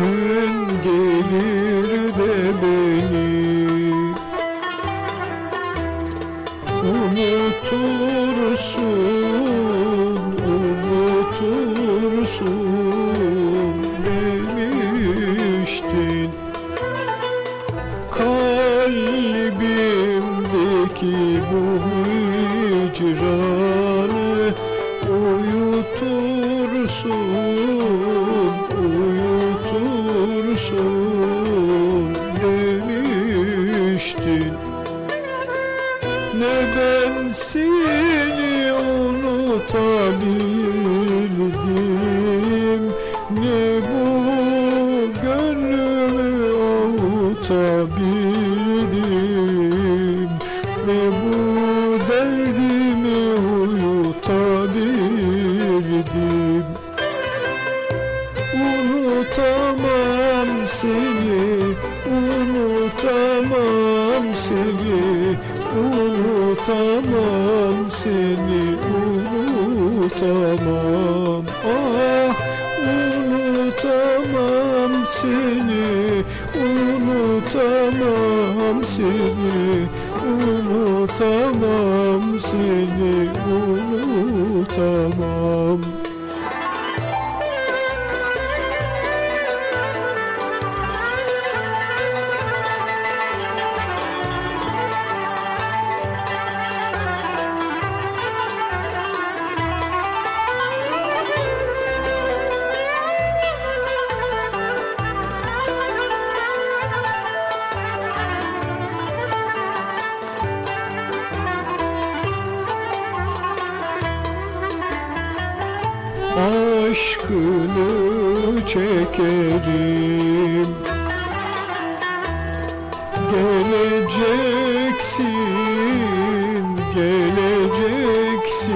gün gelir de beni Unutursun, unutursun demiştin. Kalbimdeki bu hicranı uyutursun, ben seni unutabildim. Ne bu gönlümü avutabildim seni, unutamam seni, unutamam. Ah, unutamam seni, unutamam seni, unutamam seni, unutamam. Aşkını çekerim. Geleceksin, geleceksin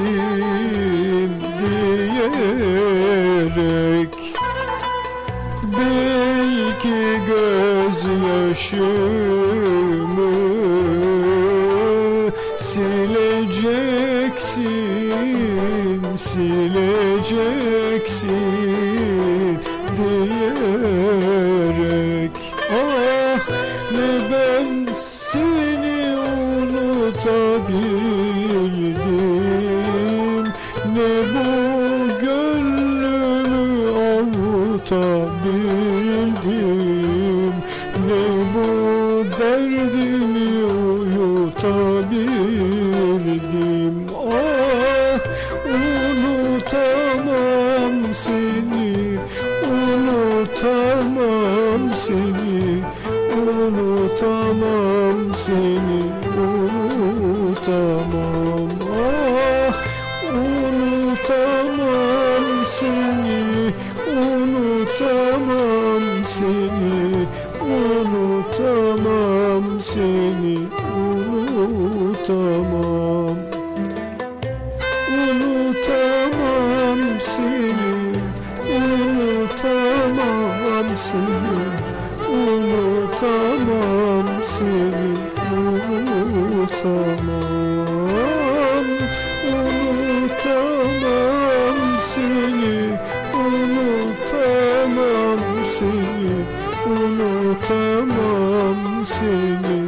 diyerek Belki gözyaşımı sileceksin diyerek Ah ne ben seni unutabildim. Ne bu gönlümü avutabildim. Ne bu derdimi uyutabildim seni Unutamam seni Unutamam. Ah unutamam seni Unutamam seni Unutamam seni Unutamam seni Unutamam seni